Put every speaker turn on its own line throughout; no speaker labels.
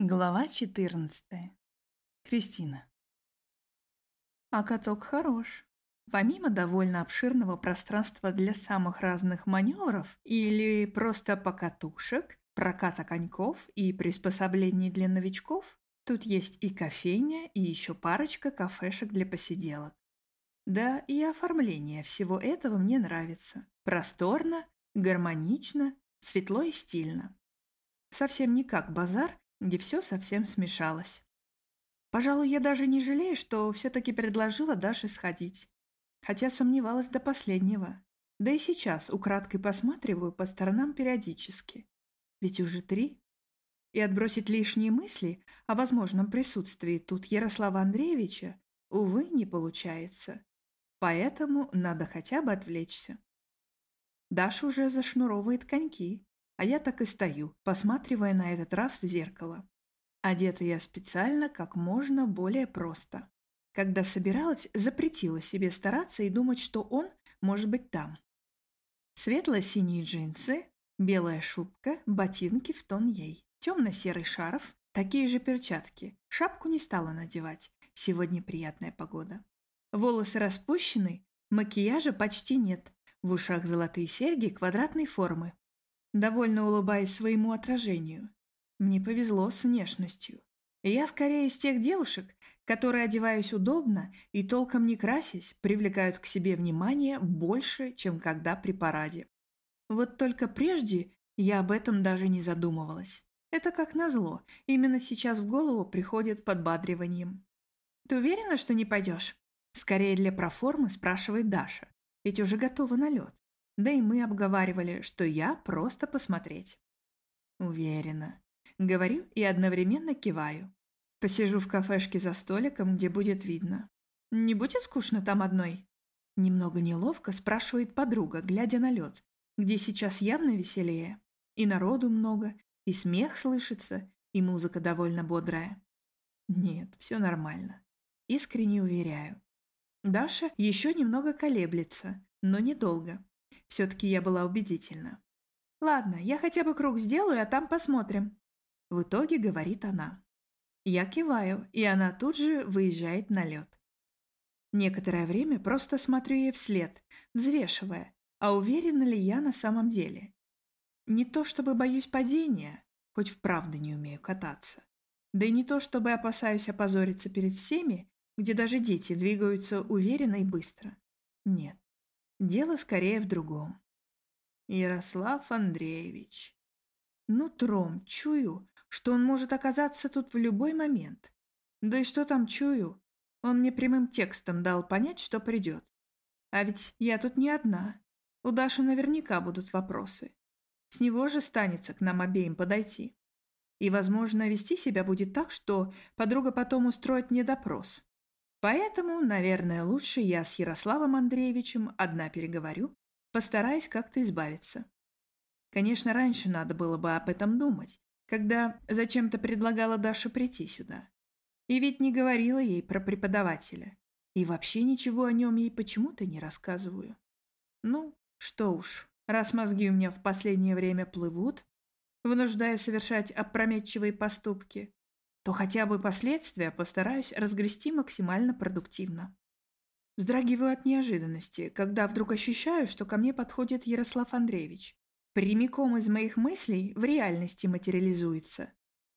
Глава 14. Кристина. А каток хорош. Помимо довольно обширного пространства для самых разных маневров или просто покатушек, проката коньков и приспособлений для новичков, тут есть и кофейня, и еще парочка кафешек для посиделок. Да, и оформление всего этого мне нравится. Просторно, гармонично, светло и стильно. Совсем не как базар, где все совсем смешалось. Пожалуй, я даже не жалею, что все-таки предложила Даше сходить. Хотя сомневалась до последнего. Да и сейчас украдкой посматриваю по сторонам периодически. Ведь уже три. И отбросить лишние мысли о возможном присутствии тут Ярослава Андреевича, увы, не получается. Поэтому надо хотя бы отвлечься. Даша уже зашнуровывает коньки, а я так и стою, посматривая на этот раз в зеркало. Одета я специально как можно более просто. Когда собиралась, запретила себе стараться и думать, что он может быть там. Светло-синие джинсы, белая шубка, ботинки в тон ей, темно-серый шарф, такие же перчатки. Шапку не стала надевать, сегодня приятная погода. Волосы распущены, макияжа почти нет, в ушах золотые серьги квадратной формы, довольно улыбаясь своему отражению. Мне повезло с внешностью. Я скорее из тех девушек, которые, одеваясь удобно и толком не красясь, привлекают к себе внимание больше, чем когда при параде. Вот только прежде я об этом даже не задумывалась. Это как назло, именно сейчас в голову приходит подбадриванием. «Ты уверена, что не пойдешь?» Скорее для проформы спрашивает Даша, ведь уже готова на лед. Да и мы обговаривали, что я просто посмотреть. Уверена. Говорю и одновременно киваю. Посижу в кафешке за столиком, где будет видно. Не будет скучно там одной? Немного неловко спрашивает подруга, глядя на лед, где сейчас явно веселее. И народу много, и смех слышится, и музыка довольно бодрая. Нет, все нормально. Искренне уверяю. Даша еще немного колеблется, но недолго. Все-таки я была убедительна. «Ладно, я хотя бы круг сделаю, а там посмотрим». В итоге говорит она. Я киваю, и она тут же выезжает на лед. Некоторое время просто смотрю ей вслед, взвешивая, а уверена ли я на самом деле. Не то чтобы боюсь падения, хоть вправду не умею кататься. Да и не то чтобы опасаюсь опозориться перед всеми, где даже дети двигаются уверенно и быстро. Нет. Дело скорее в другом. Ярослав Андреевич. Нутром чую, что он может оказаться тут в любой момент. Да и что там чую? Он мне прямым текстом дал понять, что придет. А ведь я тут не одна. У Даши наверняка будут вопросы. С него же станется к нам обеим подойти. И, возможно, вести себя будет так, что подруга потом устроит мне допрос. Поэтому, наверное, лучше я с Ярославом Андреевичем одна переговорю, постараюсь как-то избавиться. Конечно, раньше надо было бы об этом думать, когда зачем-то предлагала Даше прийти сюда. И ведь не говорила ей про преподавателя. И вообще ничего о нем ей почему-то не рассказываю. Ну, что уж, раз мозги у меня в последнее время плывут, вынуждая совершать опрометчивые поступки, то хотя бы последствия постараюсь разгрести максимально продуктивно. Вздрагиваю от неожиданности, когда вдруг ощущаю, что ко мне подходит Ярослав Андреевич. Прямиком из моих мыслей в реальности материализуется.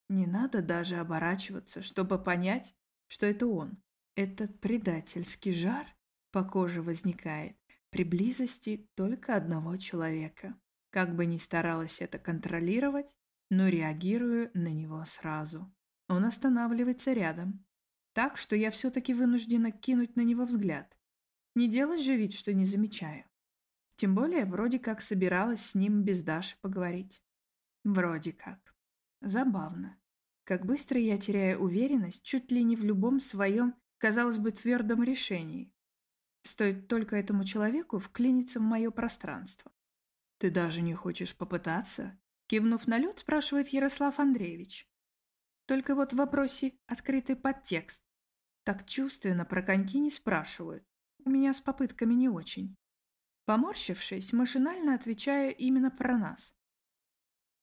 Не надо даже оборачиваться, чтобы понять, что это он. Этот предательский жар по коже возникает при близости только одного человека. Как бы ни старалась это контролировать, но реагирую на него сразу. Он останавливается рядом. Так, что я все-таки вынуждена кинуть на него взгляд. Не делать же вид, что не замечаю. Тем более, вроде как собиралась с ним без Даши поговорить. Вроде как. Забавно. Как быстро я теряю уверенность чуть ли не в любом своем, казалось бы, твердом решении. Стоит только этому человеку вклиниться в мое пространство. «Ты даже не хочешь попытаться?» Кивнув на лед, спрашивает Ярослав Андреевич. Только вот в вопросе открытый подтекст. Так чувственно про коньки не спрашивают. У меня с попытками не очень. Поморщившись, машинально отвечаю именно про нас.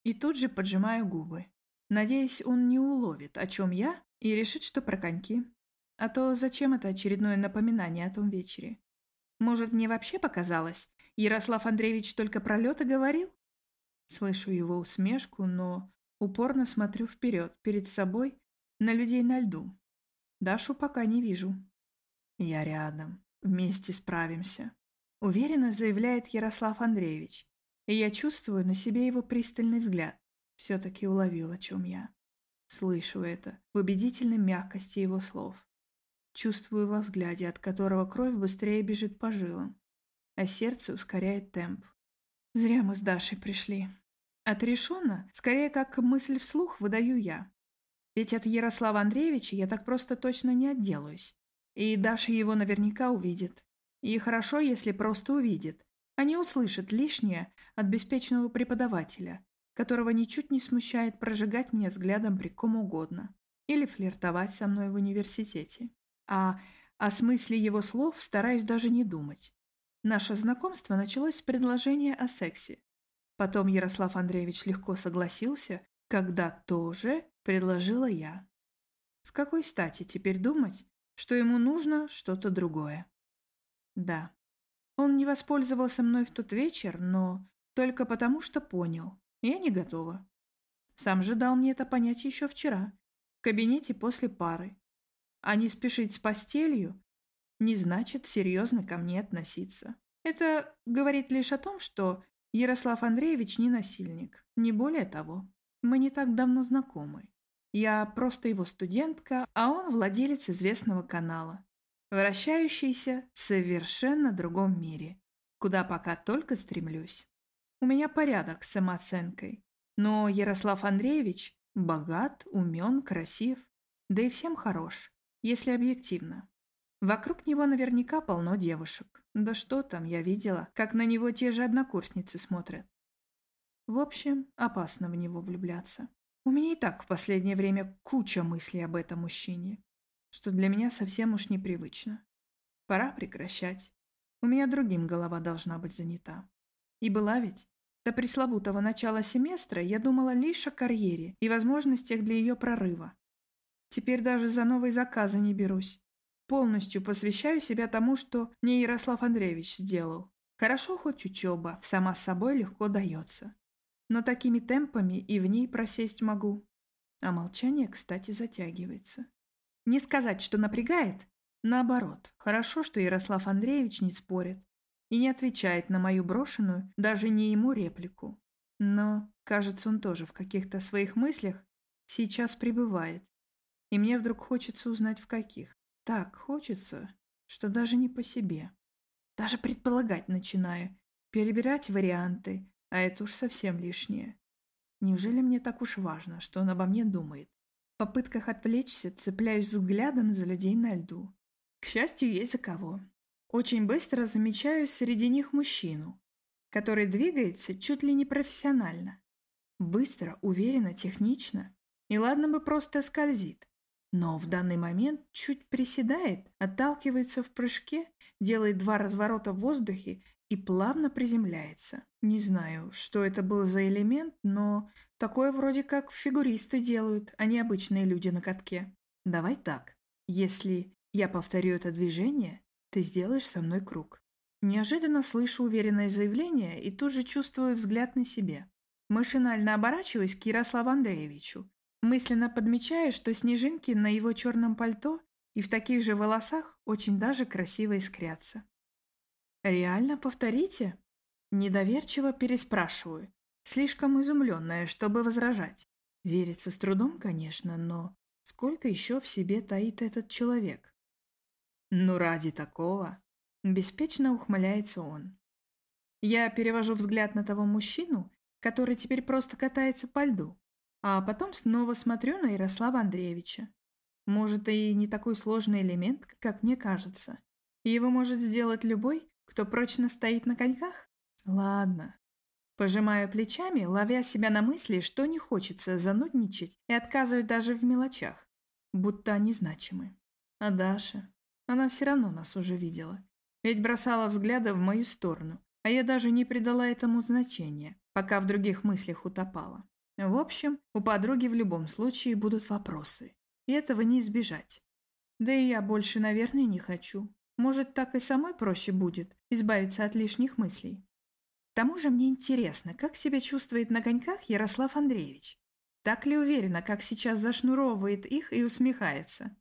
И тут же поджимаю губы. Надеюсь, он не уловит, о чем я, и решит, что про коньки. А то зачем это очередное напоминание о том вечере? Может, мне вообще показалось? Ярослав Андреевич только про лёд говорил? Слышу его усмешку, но упорно смотрю вперед, перед собой, на людей на льду. Дашу пока не вижу. Я рядом. Вместе справимся. Уверенно заявляет Ярослав Андреевич. И я чувствую на себе его пристальный взгляд. Все-таки уловил, о чем я. Слышу это в убедительной мягкости его слов. Чувствую во взгляде, от которого кровь быстрее бежит по жилам, а сердце ускоряет темп. Зря мы с Дашей пришли. Отрешенно, скорее как мысль вслух, выдаю я. Ведь от Ярослава Андреевича я так просто точно не отделаюсь. И Даша его наверняка увидит. И хорошо, если просто увидит, а не услышит лишнее от беспечного преподавателя, которого ничуть не смущает прожигать меня взглядом при ком угодно или флиртовать со мной в университете. А о смысле его слов стараюсь даже не думать. Наше знакомство началось с предложения о сексе. Потом Ярослав Андреевич легко согласился, когда тоже предложила я. С какой стати теперь думать, что ему нужно что-то другое? Да, он не воспользовался мной в тот вечер, но только потому, что понял, я не готова. Сам же дал мне это понять еще вчера, в кабинете после пары. А не спешить с постелью не значит серьезно ко мне относиться. Это говорит лишь о том, что Ярослав Андреевич не насильник, не более того. Мы не так давно знакомы. Я просто его студентка, а он владелец известного канала, вращающийся в совершенно другом мире, куда пока только стремлюсь. У меня порядок с самооценкой. Но Ярослав Андреевич богат, умен, красив, да и всем хорош, если объективно. Вокруг него наверняка полно девушек. Да что там, я видела, как на него те же однокурсницы смотрят. В общем, опасно в него влюбляться. У меня и так в последнее время куча мыслей об этом мужчине, что для меня совсем уж непривычно. Пора прекращать. У меня другим голова должна быть занята. И была ведь. До пресловутого начала семестра я думала лишь о карьере и возможностях для ее прорыва. Теперь даже за новые заказы не берусь. Полностью посвящаю себя тому, что мне Ярослав Андреевич сделал. Хорошо хоть учеба, сама с собой легко дается. Но такими темпами и в ней просесть могу. А молчание, кстати, затягивается. Не сказать, что напрягает. Наоборот, хорошо, что Ярослав Андреевич не спорит и не отвечает на мою брошенную, даже не ему реплику. Но, кажется, он тоже в каких-то своих мыслях сейчас пребывает. И мне вдруг хочется узнать, в каких. Так хочется, что даже не по себе. Даже предполагать начинаю, перебирать варианты, а это уж совсем лишнее. Неужели мне так уж важно, что он обо мне думает? В попытках отвлечься цепляюсь взглядом за людей на льду. К счастью, есть за кого. Очень быстро замечаю среди них мужчину, который двигается чуть ли не профессионально. Быстро, уверенно, технично. И ладно бы просто скользит. Но в данный момент чуть приседает, отталкивается в прыжке, делает два разворота в воздухе и плавно приземляется. Не знаю, что это был за элемент, но такое вроде как фигуристы делают, а не обычные люди на катке. Давай так. Если я повторю это движение, ты сделаешь со мной круг. Неожиданно слышу уверенное заявление и тут же чувствую взгляд на себе. Машинально оборачиваюсь к Ярославу Андреевичу, мысленно подмечая, что снежинки на его черном пальто и в таких же волосах очень даже красиво искрятся. «Реально повторите?» Недоверчиво переспрашиваю, слишком изумленная, чтобы возражать. Верится с трудом, конечно, но сколько еще в себе таит этот человек? «Ну, ради такого!» — беспечно ухмыляется он. Я перевожу взгляд на того мужчину, который теперь просто катается по льду, а потом снова смотрю на Ярослава Андреевича. Может, и не такой сложный элемент, как мне кажется. Его может сделать любой, кто прочно стоит на коньках? Ладно. Пожимаю плечами, ловя себя на мысли, что не хочется занудничать и отказывать даже в мелочах, будто они значимы. А Даша? Она все равно нас уже видела. Ведь бросала взгляды в мою сторону, а я даже не придала этому значения, пока в других мыслях утопала. В общем, у подруги в любом случае будут вопросы. И этого не избежать. Да и я больше, наверное, не хочу. Может, так и самой проще будет избавиться от лишних мыслей. К тому же мне интересно, как себя чувствует на коньках Ярослав Андреевич. Так ли уверенно, как сейчас зашнуровывает их и усмехается?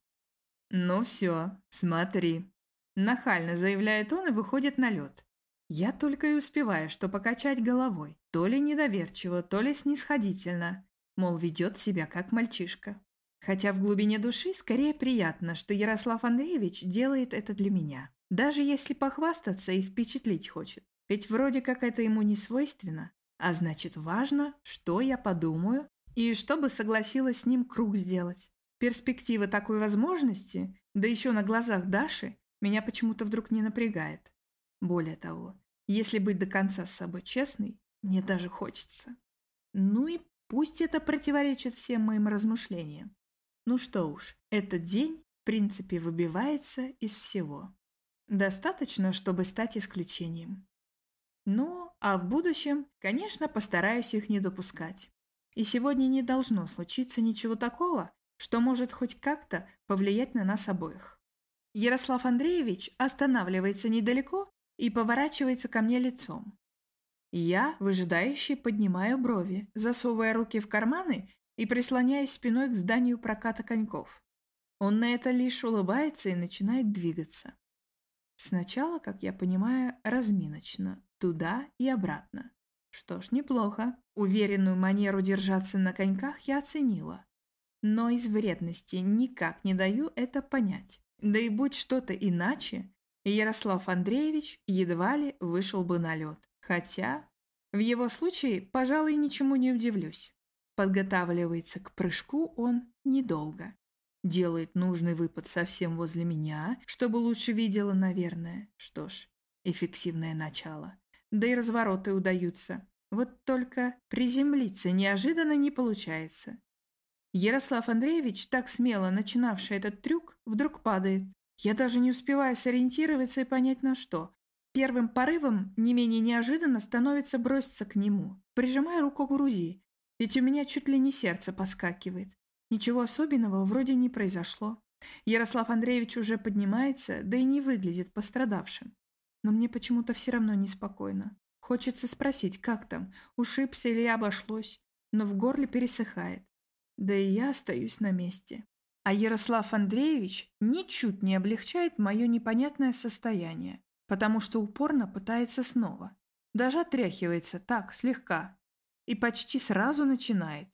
«Ну все, смотри», – нахально заявляет он и выходит на лед. Я только и успеваю, что покачать головой, то ли недоверчиво, то ли снисходительно, мол, ведет себя как мальчишка. Хотя в глубине души скорее приятно, что Ярослав Андреевич делает это для меня. Даже если похвастаться и впечатлить хочет. Ведь вроде как это ему не свойственно. А значит важно, что я подумаю и чтобы согласилась с ним круг сделать. Перспектива такой возможности, да еще на глазах Даши, меня почему-то вдруг не напрягает. Более того, если быть до конца с собой честной, мне даже хочется. Ну и пусть это противоречит всем моим размышлениям. Ну что уж, этот день, в принципе, выбивается из всего. Достаточно, чтобы стать исключением. Ну, а в будущем, конечно, постараюсь их не допускать. И сегодня не должно случиться ничего такого, что может хоть как-то повлиять на нас обоих. Ярослав Андреевич останавливается недалеко и поворачивается ко мне лицом. Я, выжидающе, поднимаю брови, засовывая руки в карманы и прислоняясь спиной к зданию проката коньков. Он на это лишь улыбается и начинает двигаться. Сначала, как я понимаю, разминочно, туда и обратно. Что ж, неплохо. Уверенную манеру держаться на коньках я оценила. Но из вредности никак не даю это понять. Да и будь что-то иначе, Ярослав Андреевич едва ли вышел бы на лед. Хотя, в его случае, пожалуй, ничему не удивлюсь. Подготавливается к прыжку он недолго. Делает нужный выпад совсем возле меня, чтобы лучше видела, наверное. Что ж, эффективное начало. Да и развороты удаются. Вот только приземлиться неожиданно не получается. Ярослав Андреевич, так смело начинавший этот трюк, вдруг падает. Я даже не успеваю сориентироваться и понять на что. Первым порывом, не менее неожиданно, становится броситься к нему, прижимая руку к груди, ведь у меня чуть ли не сердце подскакивает. Ничего особенного вроде не произошло. Ярослав Андреевич уже поднимается, да и не выглядит пострадавшим. Но мне почему-то все равно неспокойно. Хочется спросить, как там, ушибся или обошлось, но в горле пересыхает. Да и я остаюсь на месте. А Ярослав Андреевич ничуть не облегчает мое непонятное состояние, потому что упорно пытается снова. Даже отряхивается так, слегка. И почти сразу начинает.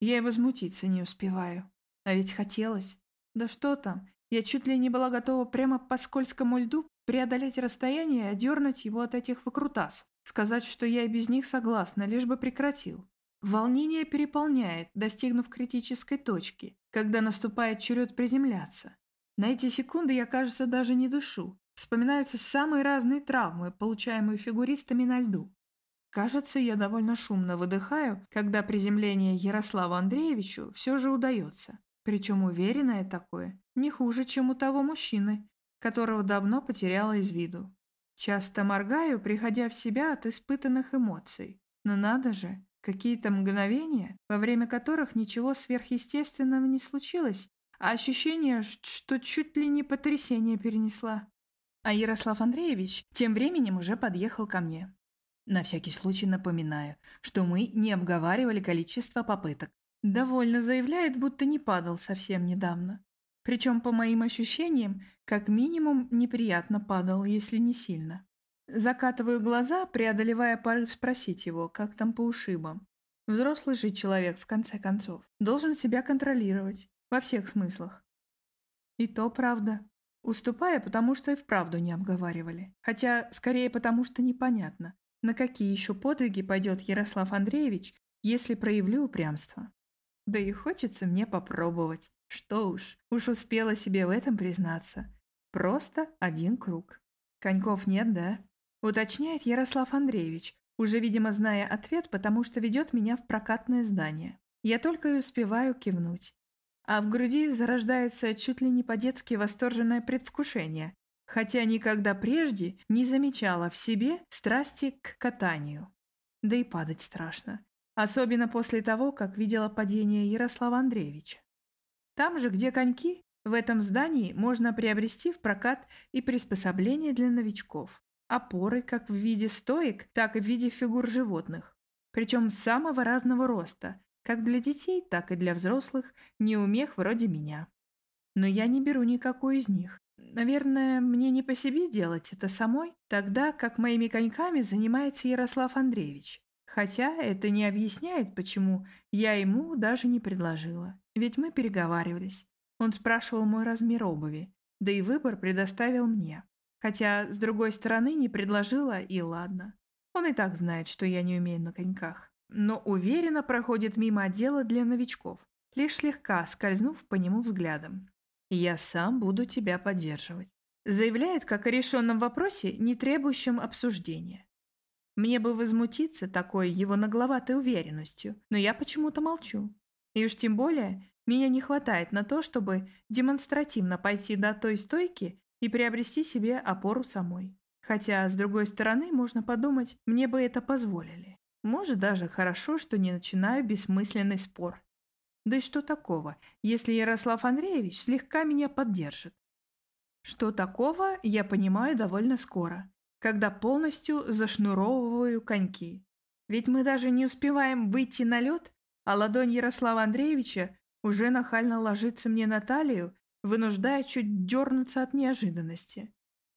Я и возмутиться не успеваю. А ведь хотелось. Да что там, я чуть ли не была готова прямо по скользкому льду преодолеть расстояние и одернуть его от этих выкрутасов. Сказать, что я и без них согласна, лишь бы прекратил. Волнение переполняет, достигнув критической точки, когда наступает черед приземляться. На эти секунды я, кажется, даже не дышу. Вспоминаются самые разные травмы, получаемые фигуристами на льду. Кажется, я довольно шумно выдыхаю, когда приземление Ярославу Андреевичу все же удается. Причем уверенное такое, не хуже, чем у того мужчины, которого давно потеряла из виду. Часто моргаю, приходя в себя от испытанных эмоций. Но надо же, Какие-то мгновения, во время которых ничего сверхъестественного не случилось, а ощущение, что чуть ли не потрясение перенесла. А Ярослав Андреевич тем временем уже подъехал ко мне. На всякий случай напоминаю, что мы не обговаривали количество попыток. Довольно заявляет, будто не падал совсем недавно. Причем, по моим ощущениям, как минимум неприятно падал, если не сильно. Закатываю глаза, преодолевая порыв спросить его, как там по ушибам. Взрослый же человек, в конце концов, должен себя контролировать. Во всех смыслах. И то правда. Уступая, потому что и вправду не обговаривали. Хотя, скорее, потому что непонятно, на какие еще подвиги пойдет Ярослав Андреевич, если проявлю упрямство. Да и хочется мне попробовать. Что уж, уж успела себе в этом признаться. Просто один круг. Коньков нет, да? Уточняет Ярослав Андреевич, уже, видимо, зная ответ, потому что ведет меня в прокатное здание. Я только и успеваю кивнуть. А в груди зарождается чуть ли не по-детски восторженное предвкушение, хотя никогда прежде не замечала в себе страсти к катанию. Да и падать страшно. Особенно после того, как видела падение Ярослава Андреевича. Там же, где коньки, в этом здании можно приобрести в прокат и приспособления для новичков. Опоры как в виде стоек, так и в виде фигур животных. Причем самого разного роста, как для детей, так и для взрослых, неумех вроде меня. Но я не беру никакой из них. Наверное, мне не по себе делать это самой, тогда как моими коньками занимается Ярослав Андреевич. Хотя это не объясняет, почему я ему даже не предложила. Ведь мы переговаривались. Он спрашивал мой размер обуви, да и выбор предоставил мне. Хотя, с другой стороны, не предложила, и ладно. Он и так знает, что я не умею на коньках. Но уверенно проходит мимо отдела для новичков, лишь слегка скользнув по нему взглядом. «Я сам буду тебя поддерживать», заявляет как о решенном вопросе, не требующем обсуждения. Мне бы возмутиться такой его нагловатой уверенностью, но я почему-то молчу. И уж тем более меня не хватает на то, чтобы демонстративно пойти до той стойки и приобрести себе опору самой. Хотя, с другой стороны, можно подумать, мне бы это позволили. Может, даже хорошо, что не начинаю бессмысленный спор. Да и что такого, если Ярослав Андреевич слегка меня поддержит? Что такого, я понимаю довольно скоро, когда полностью зашнуровываю коньки. Ведь мы даже не успеваем выйти на лед, а ладонь Ярослава Андреевича уже нахально ложится мне на талию, вынуждая чуть дернуться от неожиданности.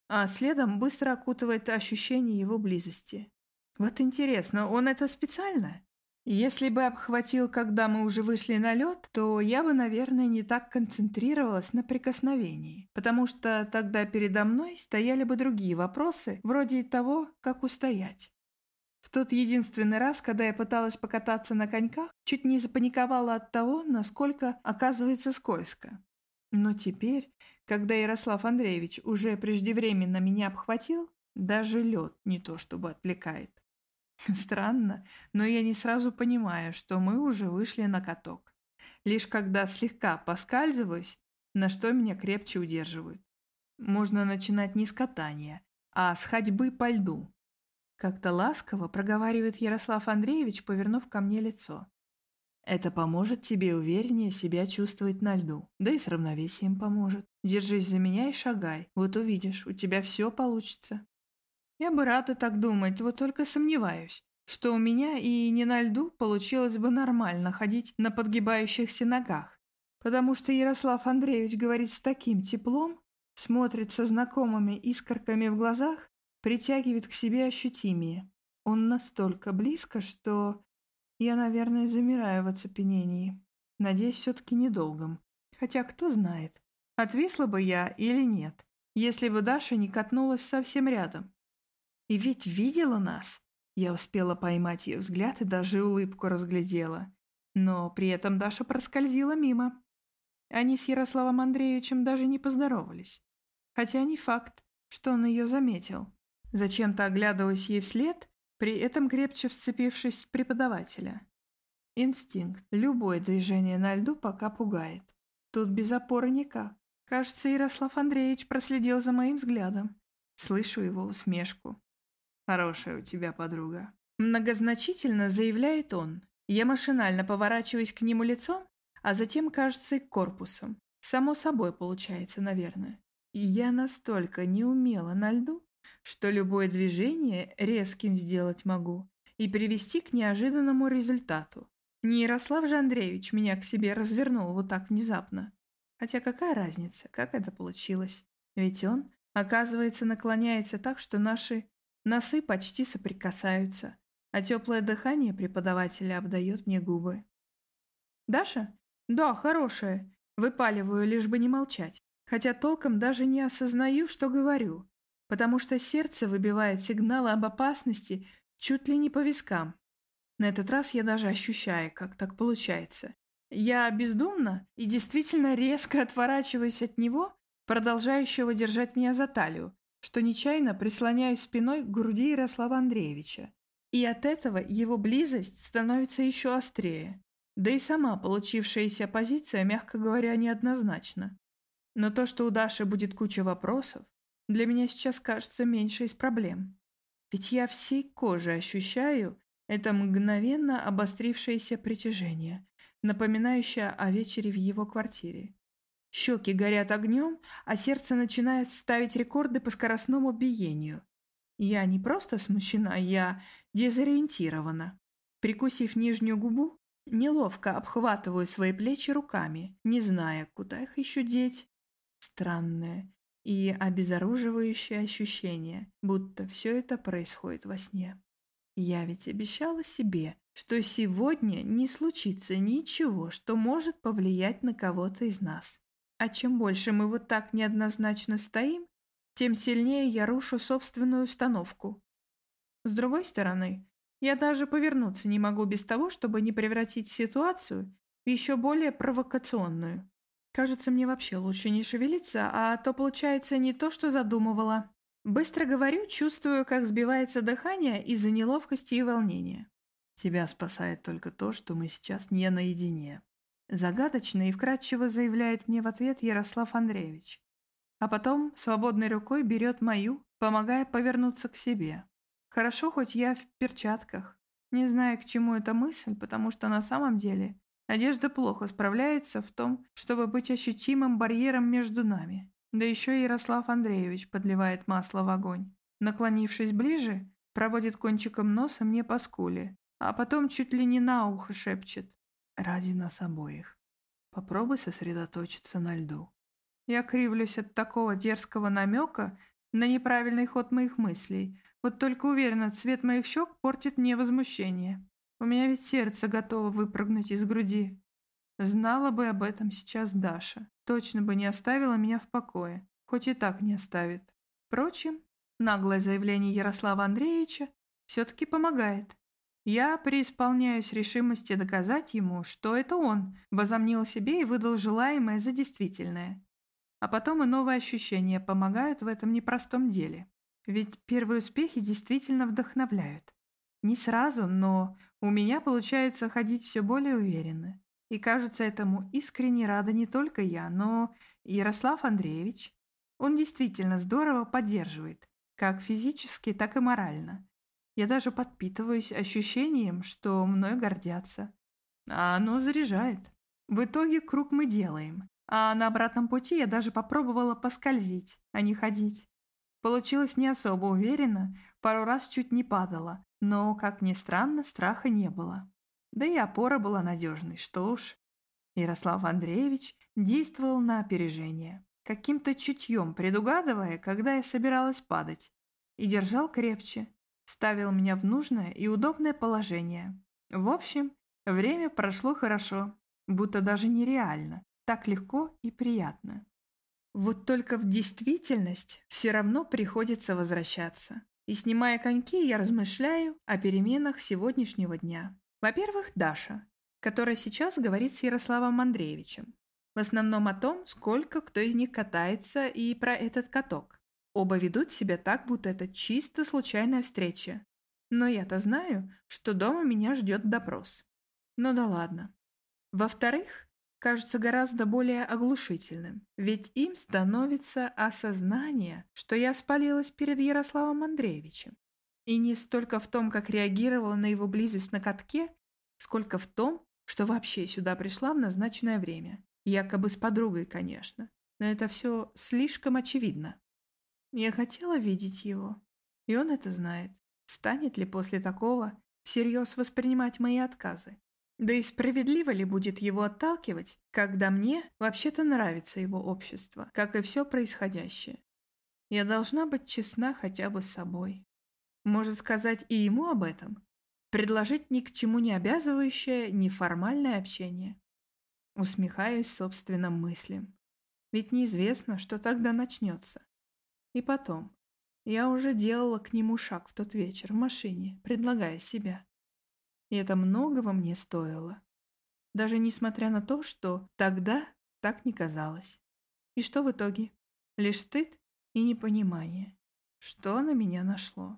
А следом быстро окутывает ощущение его близости. Вот интересно, он это специально? Если бы обхватил, когда мы уже вышли на лед, то я бы, наверное, не так концентрировалась на прикосновении, потому что тогда передо мной стояли бы другие вопросы, вроде того, как устоять. В тот единственный раз, когда я пыталась покататься на коньках, чуть не запаниковала от того, насколько оказывается скользко. Но теперь, когда Ярослав Андреевич уже преждевременно меня обхватил, даже лед не то чтобы отвлекает. Странно, но я не сразу понимаю, что мы уже вышли на каток. Лишь когда слегка поскальзываюсь, на что меня крепче удерживают. Можно начинать не с катания, а с ходьбы по льду. Как-то ласково проговаривает Ярослав Андреевич, повернув ко мне лицо. Это поможет тебе увереннее себя чувствовать на льду, да и с равновесием поможет. Держись за меня и шагай, вот увидишь, у тебя все получится. Я бы рада так думать, вот только сомневаюсь, что у меня и не на льду получилось бы нормально ходить на подгибающихся ногах, потому что Ярослав Андреевич говорит с таким теплом, смотрит со знакомыми искорками в глазах, притягивает к себе ощутимее. Он настолько близко, что я, наверное, замираю в оцепенении. Надеюсь, все-таки недолгом. Хотя кто знает, отвисла бы я или нет, если бы Даша не катнулась совсем рядом. И ведь видела нас. Я успела поймать ее взгляд и даже улыбку разглядела. Но при этом Даша проскользила мимо. Они с Ярославом Андреевичем даже не поздоровались. Хотя не факт, что он ее заметил. Зачем-то оглядываясь ей вслед, при этом крепче вцепившись в преподавателя. Инстинкт. Любое движение на льду пока пугает. Тут без опоры никак. Кажется, Ярослав Андреевич проследил за моим взглядом. Слышу его усмешку. Хорошая у тебя подруга. Многозначительно заявляет он. Я машинально поворачиваюсь к нему лицом, а затем, кажется, и корпусом. Само собой получается, наверное. И я настолько не умела на льду, что любое движение резким сделать могу и привести к неожиданному результату. Не Ярослав же Андреевич меня к себе развернул вот так внезапно. Хотя какая разница, как это получилось? Ведь он, оказывается, наклоняется так, что наши Носы почти соприкасаются, а теплое дыхание преподавателя обдает мне губы. «Даша? Да, хорошая. Выпаливаю, лишь бы не молчать. Хотя толком даже не осознаю, что говорю, потому что сердце выбивает сигналы об опасности чуть ли не по вискам. На этот раз я даже ощущаю, как так получается. Я бездумно и действительно резко отворачиваюсь от него, продолжающего держать меня за талию, что нечаянно прислоняюсь спиной к груди Ярослава Андреевича. И от этого его близость становится еще острее. Да и сама получившаяся позиция, мягко говоря, неоднозначна. Но то, что у Даши будет куча вопросов, для меня сейчас кажется меньше из проблем. Ведь я всей кожей ощущаю Это мгновенно обострившееся притяжение, напоминающее о вечере в его квартире. Щеки горят огнем, а сердце начинает ставить рекорды по скоростному биению. Я не просто смущена, я дезориентирована. Прикусив нижнюю губу, неловко обхватываю свои плечи руками, не зная, куда их еще деть. Странное и обезоруживающее ощущение, будто все это происходит во сне. Я ведь обещала себе, что сегодня не случится ничего, что может повлиять на кого-то из нас. А чем больше мы вот так неоднозначно стоим, тем сильнее я рушу собственную установку. С другой стороны, я даже повернуться не могу без того, чтобы не превратить ситуацию в еще более провокационную. Кажется, мне вообще лучше не шевелиться, а то получается не то, что задумывала. Быстро говорю, чувствую, как сбивается дыхание из-за неловкости и волнения. Тебя спасает только то, что мы сейчас не наедине. Загадочно и вкратчиво заявляет мне в ответ Ярослав Андреевич. А потом свободной рукой берет мою, помогая повернуться к себе. Хорошо, хоть я в перчатках. Не знаю, к чему эта мысль, потому что на самом деле Надежда плохо справляется в том, чтобы быть ощутимым барьером между нами. Да еще Ярослав Андреевич подливает масло в огонь. Наклонившись ближе, проводит кончиком носа мне по скуле, а потом чуть ли не на ухо шепчет. «Ради нас обоих. Попробуй сосредоточиться на льду». Я кривлюсь от такого дерзкого намека на неправильный ход моих мыслей. Вот только уверена, цвет моих щек портит мне возмущение. У меня ведь сердце готово выпрыгнуть из груди. Знала бы об этом сейчас Даша точно бы не оставила меня в покое, хоть и так не оставит. Впрочем, наглое заявление Ярослава Андреевича все-таки помогает. Я преисполняюсь решимости доказать ему, что это он возомнил себе и выдал желаемое за действительное. А потом и новые ощущения помогают в этом непростом деле. Ведь первые успехи действительно вдохновляют. Не сразу, но у меня получается ходить все более уверенно. И кажется, этому искренне рада не только я, но Ярослав Андреевич. Он действительно здорово поддерживает, как физически, так и морально. Я даже подпитываюсь ощущением, что мной гордятся. А оно заряжает. В итоге круг мы делаем. А на обратном пути я даже попробовала поскользить, а не ходить. Получилось не особо уверенно, пару раз чуть не падала, но, как ни странно, страха не было. Да и опора была надежной, что уж. Ярослав Андреевич действовал на опережение, каким-то чутьем предугадывая, когда я собиралась падать, и держал крепче, ставил меня в нужное и удобное положение. В общем, время прошло хорошо, будто даже нереально, так легко и приятно. Вот только в действительность все равно приходится возвращаться. И снимая коньки, я размышляю о переменах сегодняшнего дня. Во-первых, Даша, которая сейчас говорит с Ярославом Андреевичем. В основном о том, сколько кто из них катается и про этот каток. Оба ведут себя так, будто это чисто случайная встреча. Но я-то знаю, что дома меня ждет допрос. Ну да ладно. Во-вторых, кажется гораздо более оглушительным, ведь им становится осознание, что я спалилась перед Ярославом Андреевичем. И не столько в том, как реагировала на его близость на катке, сколько в том, что вообще сюда пришла в назначенное время. Якобы с подругой, конечно. Но это все слишком очевидно. Я хотела видеть его, и он это знает. Станет ли после такого всерьез воспринимать мои отказы? Да и справедливо ли будет его отталкивать, когда мне вообще-то нравится его общество, как и все происходящее? Я должна быть честна хотя бы с собой. Может сказать и ему об этом? Предложить ни к чему не обязывающее неформальное общение. Усмехаюсь собственным мыслям. Ведь неизвестно, что тогда начнется. И потом, я уже делала к нему шаг в тот вечер в машине, предлагая себя. И это многого мне стоило. Даже несмотря на то, что тогда так не казалось. И что в итоге? Лишь стыд и непонимание. Что на меня нашло?